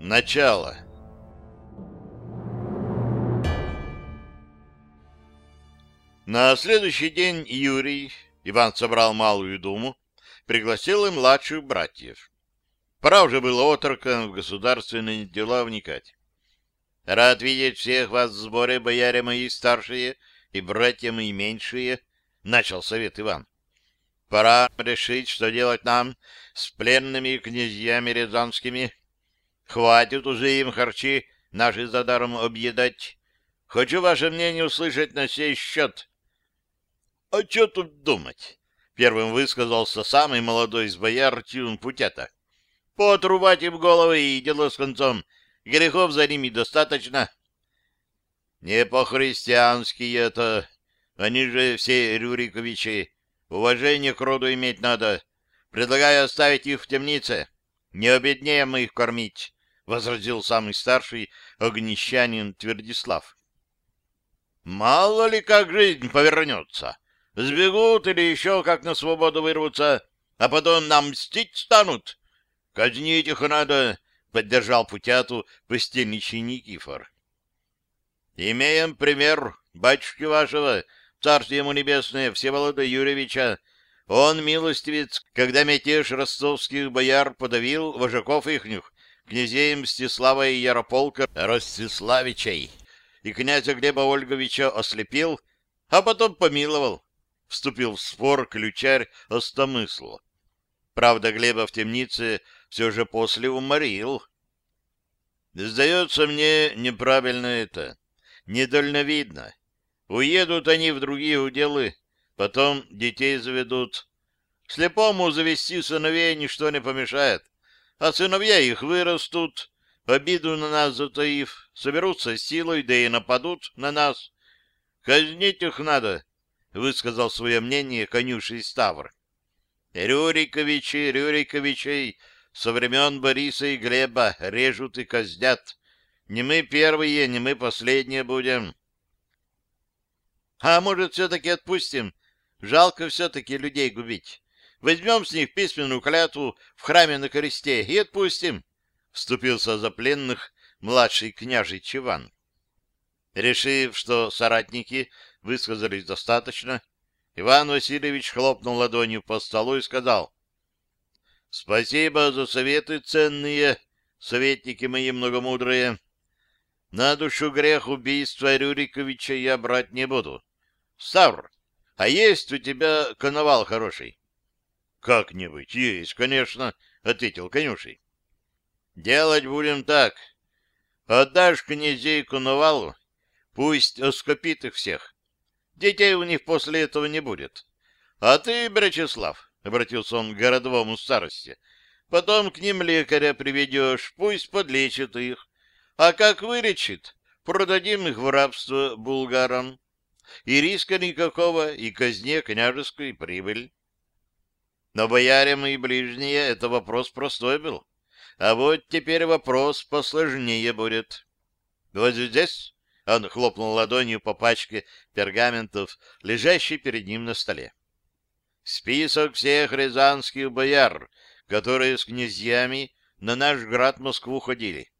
Начало. На следующий день Юрий, Иван собрал малую думу, пригласил и младших братьев. Пора уже было отрокам в государственные дела вникать. Рад видеть всех вас в сборе, бояре мои старшие и братья мои меньшие, — начал совет Иван. Пора решить, что делать нам с пленными князьями рязанскими. Хватит уже им харчи наши за даром объедать. Хочу ваше мнение услышать на сей счет. — А что тут думать? — первым высказался самый молодой из бояр Тюн Путята. — Поотрубать им головы и дело с концом. Грехов за ними достаточно. — Не по-христиански это. Они же все Рюриковичи. Уважение к роду иметь надо. Предлагаю оставить их в темнице. Не обеднее мы их кормить. — возразил самый старший огнещанин Твердислав. «Мало ли как жизнь повернется. Сбегут или еще как на свободу вырвутся, а потом нам мстить станут. Казнить их надо», — поддержал путяту постельничий Никифор. «Имеем пример батюшки вашего, царствие ему небесное, Всеволода Юрьевича. Он милостивец, когда мятеж ростовских бояр подавил вожаков ихних, князей Мстислава и Ярополка Ростиславичей и князя Глеба Ольговича ослепил, а потом помиловал. Вступил в спор ключарь Остомысл. Правда, Глеба в темнице все же после уморил. Сдается мне неправильно это, недальновидно. Уедут они в другие уделы, потом детей заведут. Слепому завести сыновей ничто не помешает а сыновья их вырастут, обиду на нас затаив, соберутся силой, да и нападут на нас. Казнить их надо, — высказал свое мнение конюший Ставр. Рюриковичи, Рюриковичей со времен Бориса и Глеба режут и казнят. Не мы первые, не мы последние будем. А может, все-таки отпустим? Жалко все-таки людей губить. Возьмем с них письменную клятву в храме на кресте и отпустим, — вступился за пленных младший княжий Чиван. Решив, что соратники высказались достаточно, Иван Васильевич хлопнул ладонью по столу и сказал, — Спасибо за советы ценные, советники мои многомудрые. На душу грех убийства Рюриковича я брать не буду. Ставр, а есть у тебя коновал хороший? Как-нибудь есть, конечно, ответил конюший. Делать будем так. Отдашь князей Коновалу, пусть оскопит их всех. Детей у них после этого не будет. А ты, Брачеслав, — обратился он к городовому старости, — потом к ним лекаря приведешь, пусть подлечит их. А как вылечит, продадим их в рабство булгарам. И риска никакого, и казне княжескую прибыль. Но бояре мои ближние — это вопрос простой был. А вот теперь вопрос посложнее будет. Вот здесь он хлопнул ладонью по пачке пергаментов, лежащей перед ним на столе. Список всех рязанских бояр, которые с князьями на наш град Москву ходили.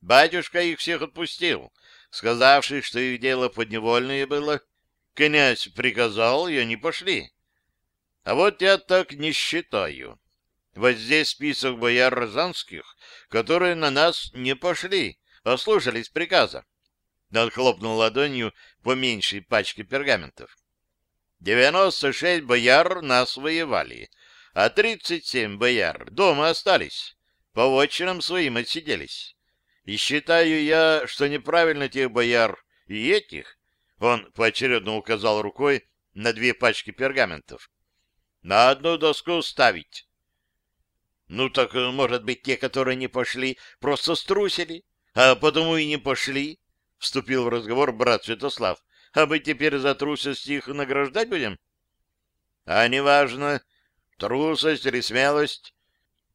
Батюшка их всех отпустил, сказавший, что их дело подневольное было. Князь приказал, и они пошли. А вот я так не считаю. Вот здесь список бояр Розанских, которые на нас не пошли, а слушались приказа. Он хлопнул ладонью по меньшей пачке пергаментов. Девяносто шесть бояр нас воевали, а тридцать семь бояр дома остались, по вотчинам своим отсиделись. И считаю я, что неправильно тех бояр и этих, он поочередно указал рукой на две пачки пергаментов, на одну доску ставить. Ну так, может быть, те, которые не пошли, просто струсили, а потому и не пошли, — вступил в разговор брат Святослав. А мы теперь за трусость их награждать будем? А неважно, трусость или смелость.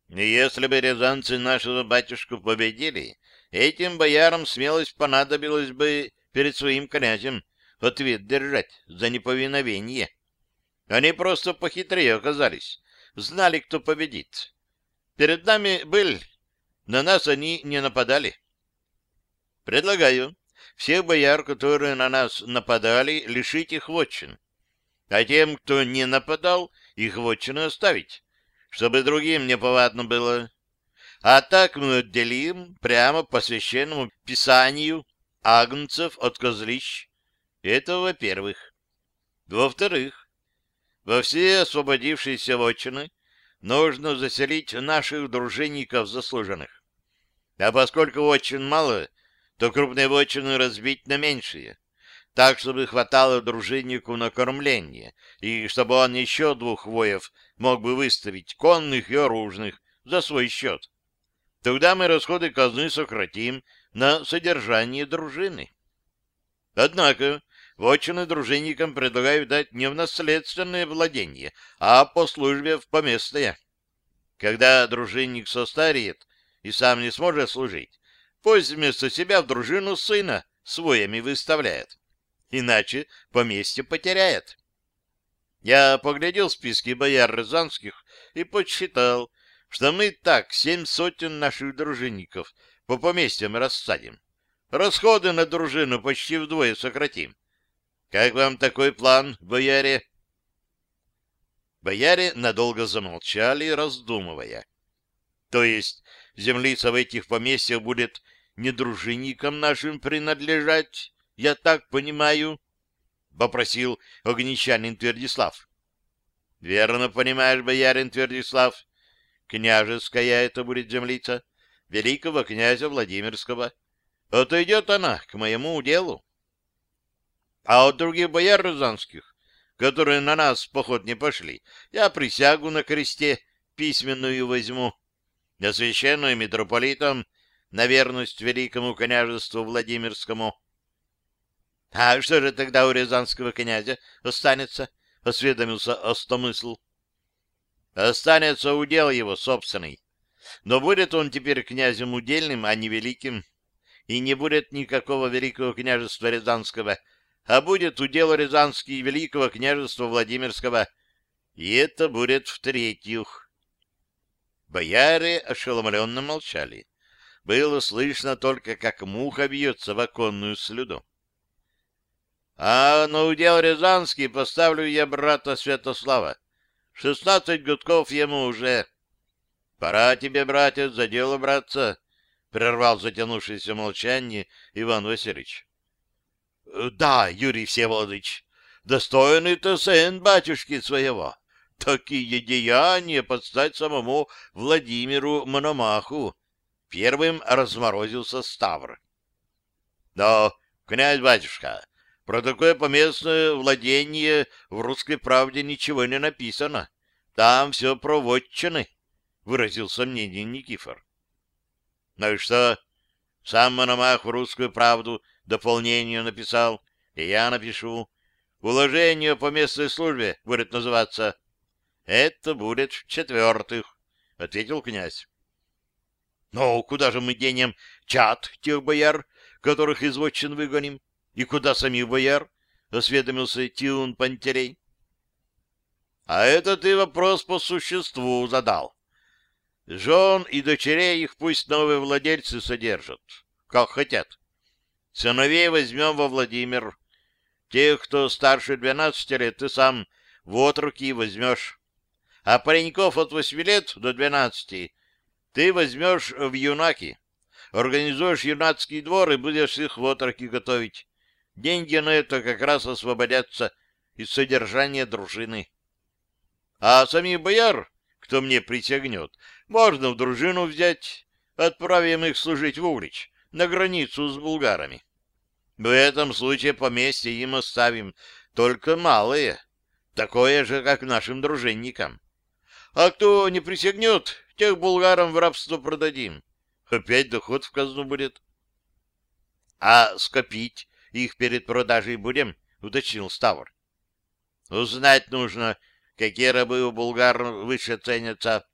Если бы рязанцы нашего батюшку победили, этим боярам смелость понадобилась бы перед своим князем ответ держать за неповиновение. Они просто похитрее оказались, знали, кто победит. Перед нами был, на нас они не нападали. Предлагаю всех бояр, которые на нас нападали, лишить их вотчин, а тем, кто не нападал, их вотчины оставить, чтобы другим неповадно было. А так мы отделим прямо по священному писанию агнцев от козлищ. Это во-первых. Во-вторых, во все освободившиеся вотчины нужно заселить наших дружинников заслуженных. А поскольку очень мало, то крупные вотчины разбить на меньшие, так, чтобы хватало дружиннику на кормление, и чтобы он еще двух воев мог бы выставить, конных и оружных, за свой счет. Тогда мы расходы казны сократим на содержание дружины. Однако вотчины дружинникам предлагают дать не в наследственное владение, а по службе в поместное. Когда дружинник состареет и сам не сможет служить, пусть вместо себя в дружину сына своими выставляет. Иначе поместье потеряет. Я поглядел списки бояр рязанских и подсчитал, что мы так семь сотен наших дружинников по поместьям рассадим. Расходы на дружину почти вдвое сократим. Как вам такой план, бояре? Бояре надолго замолчали, раздумывая. То есть землица в этих поместьях будет не дружинникам нашим принадлежать, я так понимаю? — попросил огничанин Твердислав. — Верно понимаешь, боярин Твердислав. Княжеская это будет землица великого князя Владимирского. Отойдет она к моему делу. А от других бояр рязанских, которые на нас в поход не пошли, я присягу на кресте письменную возьму, освященную митрополитом на верность великому княжеству Владимирскому. — А что же тогда у рязанского князя останется? — осведомился Остомысл. — Останется удел его собственный. Но будет он теперь князем удельным, а не великим. И не будет никакого великого княжества Рязанского, а будет удел Рязанский великого княжества Владимирского. И это будет в-третьих. Бояре ошеломленно молчали. Было слышно только, как муха бьется в оконную слюду. А на удел Рязанский поставлю я брата Святослава. Шестнадцать годков ему уже. Пора тебе, братец, за дело браться, — прервал затянувшееся молчание Иван Васильевич. — Да, Юрий Всеволодович, достойный ты сын батюшки своего. Такие деяния подстать самому Владимиру Мономаху. Первым разморозился Ставр. — Да, князь-батюшка, про такое поместное владение в русской правде ничего не написано. Там все про вотчины, — выразил сомнение Никифор. — Ну и что? Сам Мономах в русскую правду дополнение написал, и я напишу. Уложение по местной службе будет называться. — Это будет в-четвертых, — ответил князь. — Ну, куда же мы денем чат тех бояр, которых из вотчин выгоним? — И куда самих бояр? — осведомился Тиун Пантерей. — А это ты вопрос по существу задал. Жен и дочерей их пусть новые владельцы содержат, как хотят. Сыновей возьмем во Владимир. Тех, кто старше двенадцати лет, ты сам в отруки возьмешь. А пареньков от восьми лет до двенадцати ты возьмешь в юнаки. Организуешь юнацкий двор и будешь их в отроки готовить. Деньги на это как раз освободятся из содержания дружины. А самих бояр, кто мне присягнет, можно в дружину взять, отправим их служить в Углич, на границу с булгарами. В этом случае поместье им оставим, только малые, такое же, как нашим дружинникам. А кто не присягнет, тех булгарам в рабство продадим. Опять доход в казну будет. А скопить их перед продажей будем? — уточнил Ставр. — Узнать нужно, какие рабы у булгар выше ценятся,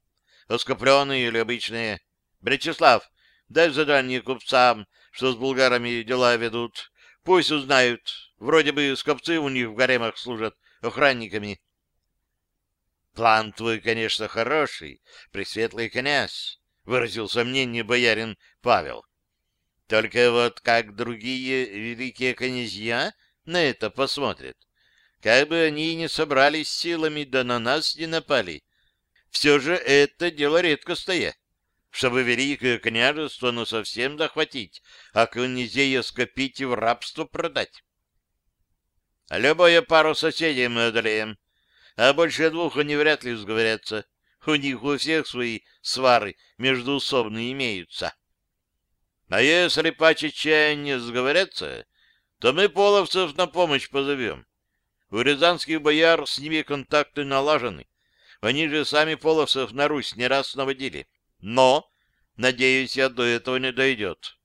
оскопленные или обычные. Бречеслав, дай задание купцам, что с булгарами дела ведут. Пусть узнают. Вроде бы скопцы у них в гаремах служат охранниками. План твой, конечно, хороший, пресветлый князь, — выразил сомнение боярин Павел. Только вот как другие великие князья на это посмотрят? Как бы они не собрались силами, да на нас не напали. Все же это дело редкостное, чтобы великое княжество ну совсем захватить, а князей скопить и в рабство продать. Любую пару соседей мы одолеем, а больше двух они вряд ли сговорятся. У них у всех свои свары междуусобные имеются. А если по чечаянию сговорятся, то мы половцев на помощь позовем. У рязанских бояр с ними контакты налажены. Они же сами половцев на Русь не раз наводили. Но, надеюсь, я до этого не дойдет.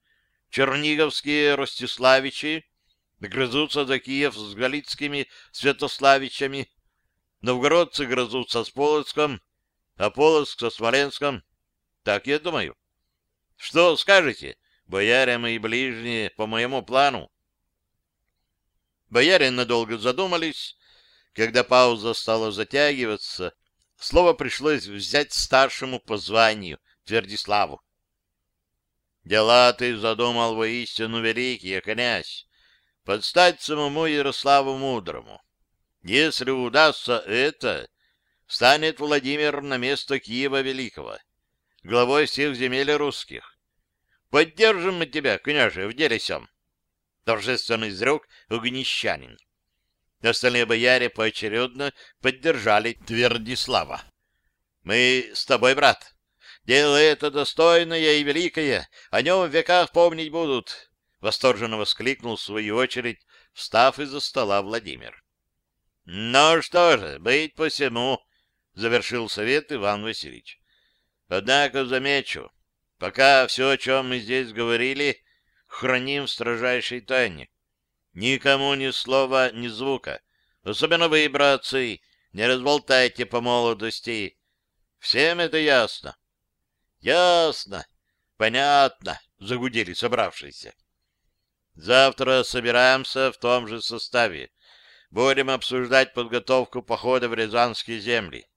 Черниговские Ростиславичи грызутся за Киев с галицкими Святославичами, новгородцы грызутся с Полоцком, а Полоцк со Смоленском. Так я думаю. Что скажете, бояре мои ближние, по моему плану? Бояре надолго задумались. Когда пауза стала затягиваться, слово пришлось взять старшему по званию, Твердиславу. «Дела ты задумал воистину великие, князь, подстать самому Ярославу Мудрому. Если удастся это, станет Владимир на место Киева Великого, главой всех земель русских. Поддержим мы тебя, княже, в деле сём. Торжественно изрек Огнещанин. Остальные бояре поочередно поддержали Твердислава. «Мы с тобой, брат. Дело это достойное и великое. О нем в веках помнить будут. Восторженно воскликнул в свою очередь, встав из-за стола Владимир. — Ну что же, быть посему, — завершил совет Иван Васильевич. — Однако замечу, пока все, о чем мы здесь говорили, храним в строжайшей тайне. Никому ни слова, ни звука, особенно вы, братцы, не разболтайте по молодости. Всем это ясно? — Ясно, понятно, — загудели собравшиеся. Завтра собираемся в том же составе. Будем обсуждать подготовку похода в Рязанские земли.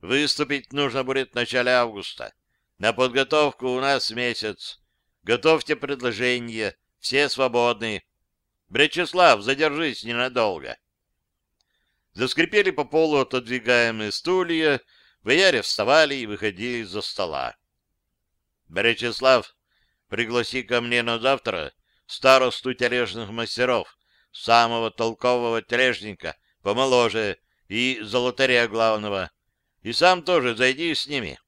Выступить нужно будет в начале августа. На подготовку у нас месяц. Готовьте предложения. Все свободны. Бречеслав, задержись ненадолго. Заскрипели по полу отодвигаемые стулья, бояре вставали и выходили из-за стола. Бречеслав, пригласи ко мне на завтра старосту тележных мастеров, самого толкового тележника, помоложе, и золотаря главного. И сам тоже зайди с ними.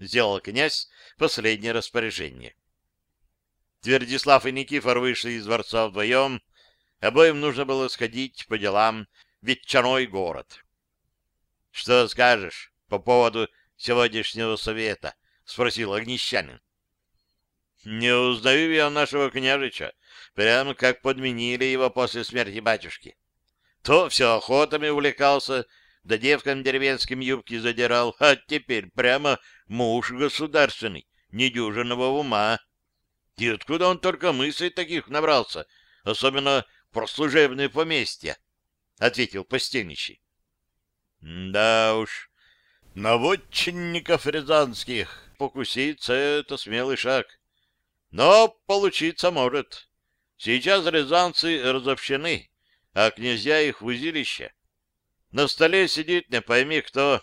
Сделал князь последнее распоряжение. Твердислав и Никифор вышли из дворца вдвоем. Обоим нужно было сходить по делам в ветчаной город. — Что скажешь по поводу сегодняшнего совета? — спросил Огнещанин. — Не узнаю я нашего княжича. Прямо как подменили его после смерти батюшки. То все охотами увлекался, да девкам деревенским юбки задирал, а теперь прямо муж государственный, недюжинного ума. И откуда он только мыслей таких набрался, особенно про служебные поместья? — ответил постельничий. — Да уж, наводчинников рязанских покуситься — это смелый шаг. Но получиться может. Сейчас рязанцы разобщены, а князья их в узилище. На столе сидит не пойми кто.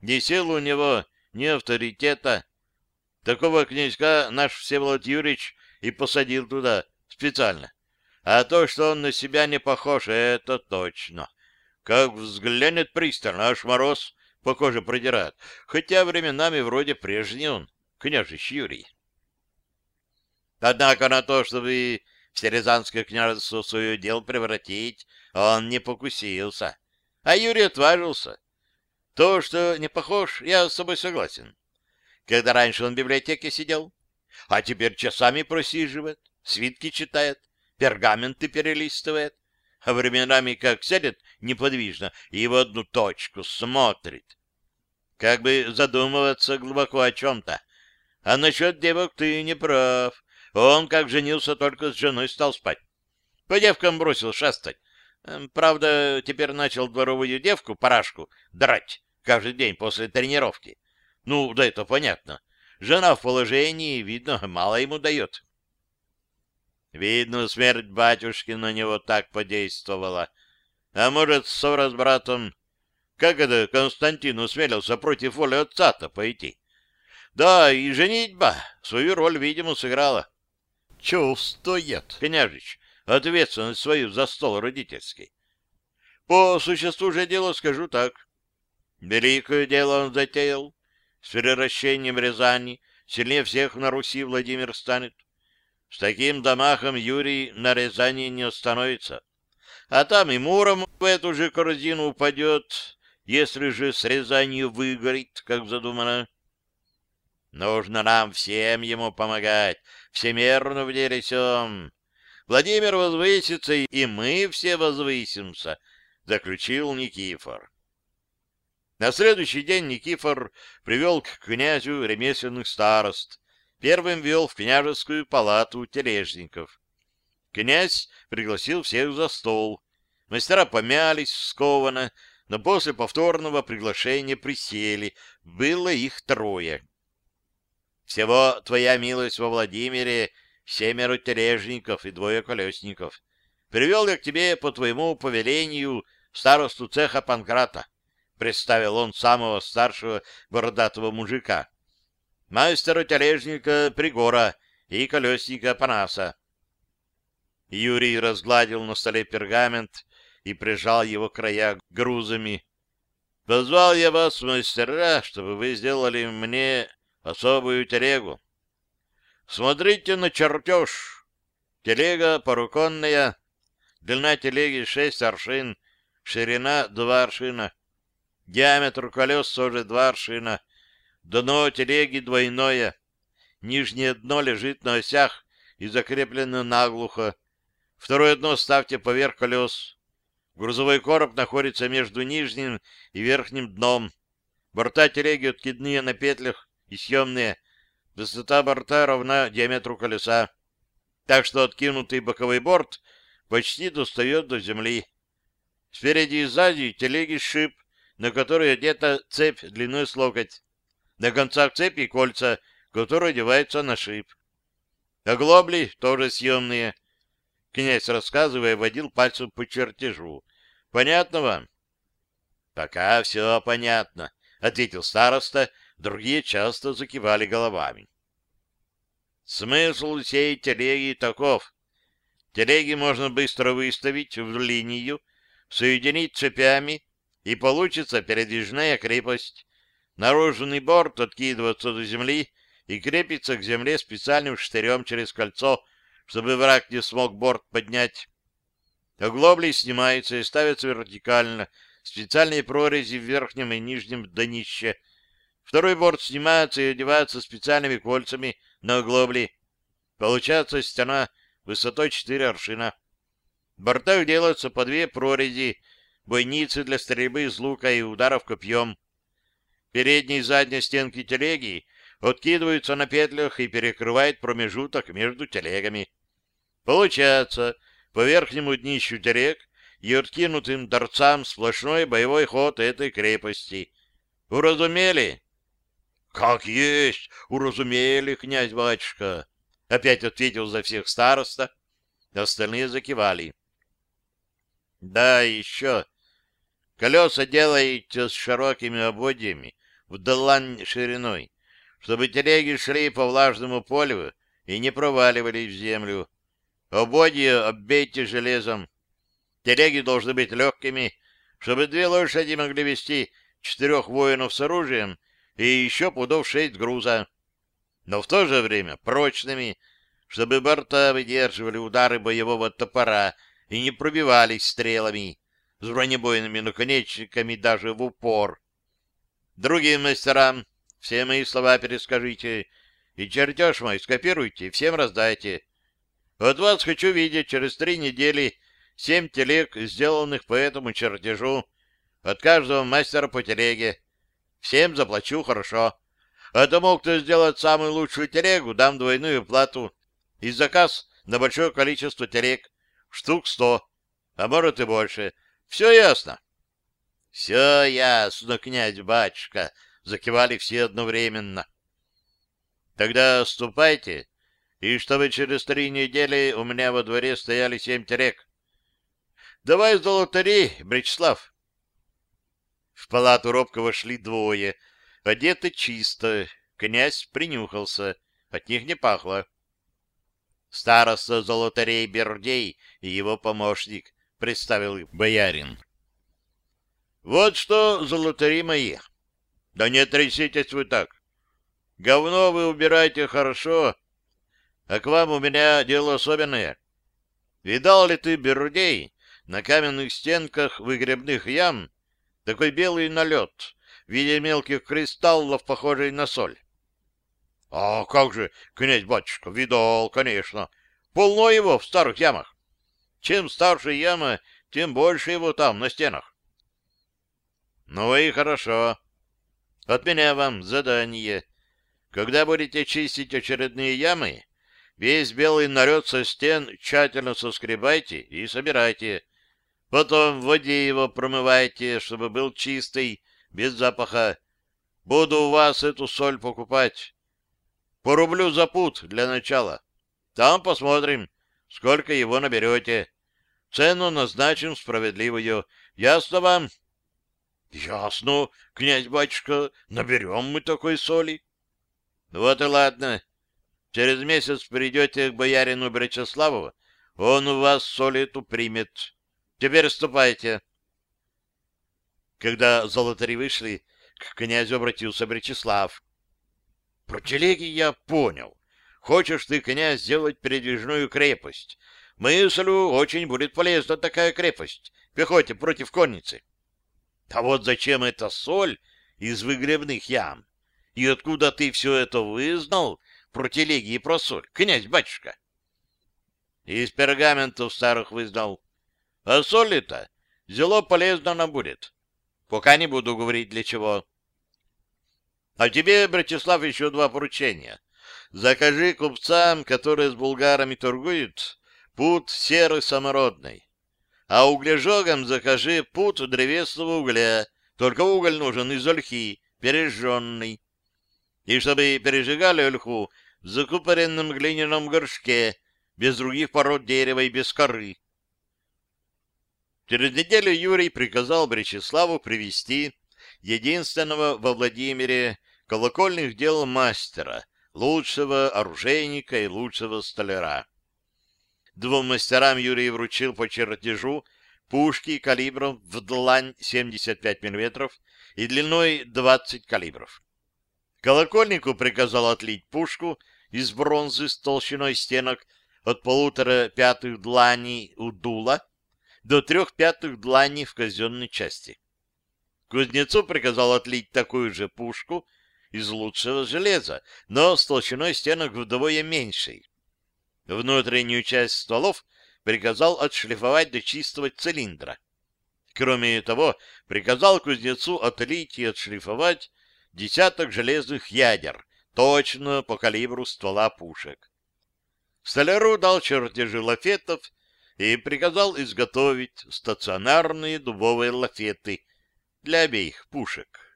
Ни сил у него, ни авторитета. Такого князька наш Всеволод Юрьевич и посадил туда специально. А то, что он на себя не похож, это точно. Как взглянет пристально, аж мороз по коже продирает. Хотя временами вроде прежний он, княжич Юрий. Однако на то, чтобы все Рязанское княжество свое дело превратить, он не покусился. А Юрий отважился. То, что не похож, я с собой согласен. Когда раньше он в библиотеке сидел, а теперь часами просиживает, свитки читает, пергаменты перелистывает, а временами как сядет неподвижно и в одну точку смотрит. Как бы задумываться глубоко о чем-то. А насчет девок ты не прав. Он, как женился, только с женой стал спать. По девкам бросил шастать. Эм, правда, теперь начал дворовую девку, парашку, драть, каждый день после тренировки. Ну, да это понятно. Жена в положении, видно, мало ему дает. Видно, смерть батюшки на него так подействовала. А может, ссора с братом... Как это Константин усмелился против воли отца-то пойти? Да, и женитьба свою роль, видимо, сыграла. Чувствует, княжич, ответственность свою за стол родительский. По существу же дела скажу так. Великое дело он затеял. С превращением Рязани сильнее всех на Руси Владимир станет. С таким домахом Юрий на Рязани не остановится. А там и Муром в эту же корзину упадет, если же с Рязанью выгорит, как задумано. Нужно нам всем ему помогать, всемерно в деле сём. Владимир возвысится, и мы все возвысимся, — заключил Никифор. На следующий день Никифор привел к князю ремесленных старост, первым вел в княжескую палату тележников. Князь пригласил всех за стол. Мастера помялись скованно, но после повторного приглашения присели. Было их трое. Всего твоя милость во Владимире семеро тележников и двое колесников. Привел я к тебе по твоему повелению старосту цеха Панкрата. Представил он самого старшего бородатого мужика мастера-тележника Пригора и колесника Панаса. Юрий разгладил на столе пергамент и прижал его края грузами. «Позвал я вас, мастера, чтобы вы сделали мне особую телегу. Смотрите на чертеж. Телега поруконная, длина телеги шесть аршин, ширина два аршина, диаметр колес тоже два аршина, Дно телеги двойное. Нижнее дно лежит на осях и закреплено наглухо. Второе дно ставьте поверх колес. Грузовой короб находится между нижним и верхним дном. Борта телеги откидные на петлях и съемные. Высота борта равна диаметру колеса. Так что откинутый боковой борт почти достает до земли. Спереди и сзади телеги шип, на которой одета цепь длиной с локоть. На концах цепи кольца, которые одеваются на шип. Оглобли тоже съемные. Князь, рассказывая, водил пальцем по чертежу. Понятно вам? Пока все понятно, ответил староста, другие часто закивали головами. Смысл всей телеги таков. Телеги можно быстро выставить в линию, соединить цепями, и получится передвижная крепость. Наружный борт откидывается до земли и крепится к земле специальным штырем через кольцо, чтобы враг не смог борт поднять. Оглобли снимаются и ставятся вертикально, специальные прорези в верхнем и нижнем днище. Второй борт снимается и одевается специальными кольцами на оглобли. Получается стена высотой 4 аршина. В бортах делаются по две прорези, бойницы для стрельбы из лука и ударов копьем. Передние и задние стенки телеги откидываются на петлях и перекрывают промежуток между телегами. Получается, по верхнему днищу телег и откинутым торцам сплошной боевой ход этой крепости. Уразумели? — Как есть, уразумели, князь-батюшка! — опять ответил за всех староста. Остальные закивали. — Да, еще. Колеса делаете с широкими ободьями, в долань шириной, чтобы телеги шли по влажному полю и не проваливались в землю. Ободья оббейте железом. Телеги должны быть легкими, чтобы две лошади могли вести четырех воинов с оружием и еще пудов шесть груза. Но в то же время прочными, чтобы борта выдерживали удары боевого топора и не пробивались стрелами с бронебойными наконечниками даже в упор. Другим мастерам все мои слова перескажите, и чертеж мой скопируйте, всем раздайте. От вас хочу видеть через три недели семь телег, сделанных по этому чертежу, от каждого мастера по телеге. Всем заплачу хорошо. А тому, кто сделает самую лучшую телегу, дам двойную плату. И заказ на большое количество телег. Штук сто, а может и больше. Все ясно. — Все ясно, князь-батюшка, — закивали все одновременно. — Тогда ступайте, и чтобы через три недели у меня во дворе стояли семь терек. — Давай золотари, Бречслав. В палату робко вошли двое, одеты чисто. Князь принюхался, от них не пахло. Староста золотарей Бердей и его помощник, представил боярин. Вот что, золотари мои, да не тряситесь вы так. Говно вы убираете хорошо, а к вам у меня дело особенное. Видал ли ты, Бердей, на каменных стенках выгребных ям такой белый налет в виде мелких кристаллов, похожий на соль? — А как же, князь-батюшка, видал, конечно. Полно его в старых ямах. Чем старше яма, тем больше его там, на стенах. Ну и хорошо. От меня вам задание. Когда будете чистить очередные ямы, весь белый налет со стен тщательно соскребайте и собирайте. Потом в воде его промывайте, чтобы был чистый, без запаха. Буду у вас эту соль покупать. Порублю за пут для начала. Там посмотрим, сколько его наберете. Цену назначим справедливую. Ясно вам? — Ясно, князь-батюшка, наберем мы такой соли. — Вот и ладно. Через месяц придете к боярину Бречеславу, он у вас соль эту примет. Теперь ступайте. Когда золотари вышли, к князю обратился Бречеслав. — Про телеги я понял. Хочешь ты, князь, сделать передвижную крепость. Мыслю, очень будет полезна такая крепость. Пехоте против конницы. А вот зачем эта соль из выгребных ям? И откуда ты все это вызнал про телеги и про соль, князь-батюшка? Из пергаментов старых вызнал. А соль-то зело полезно нам будет. Пока не буду говорить для чего. А тебе, Братислав, еще два поручения. Закажи купцам, которые с булгарами торгуют, пут серый самородный а углежогам закажи пут древесного угля, только уголь нужен из ольхи, пережженный. И чтобы пережигали ольху в закупоренном глиняном горшке, без других пород дерева и без коры. Через неделю Юрий приказал Бречеславу привести единственного во Владимире колокольных дел мастера, лучшего оружейника и лучшего столяра. Двум мастерам Юрий вручил по чертежу пушки калибром в длань 75 мм и длиной 20 калибров. Колокольнику приказал отлить пушку из бронзы с толщиной стенок от полутора пятых дланей у дула до трех пятых дланей в казенной части. Кузнецу приказал отлить такую же пушку из лучшего железа, но с толщиной стенок вдвое меньшей. Внутреннюю часть стволов приказал отшлифовать до чистого цилиндра. Кроме того, приказал кузнецу отлить и отшлифовать десяток железных ядер, точно по калибру ствола пушек. Столяру дал чертежи лафетов и приказал изготовить стационарные дубовые лафеты для обеих пушек.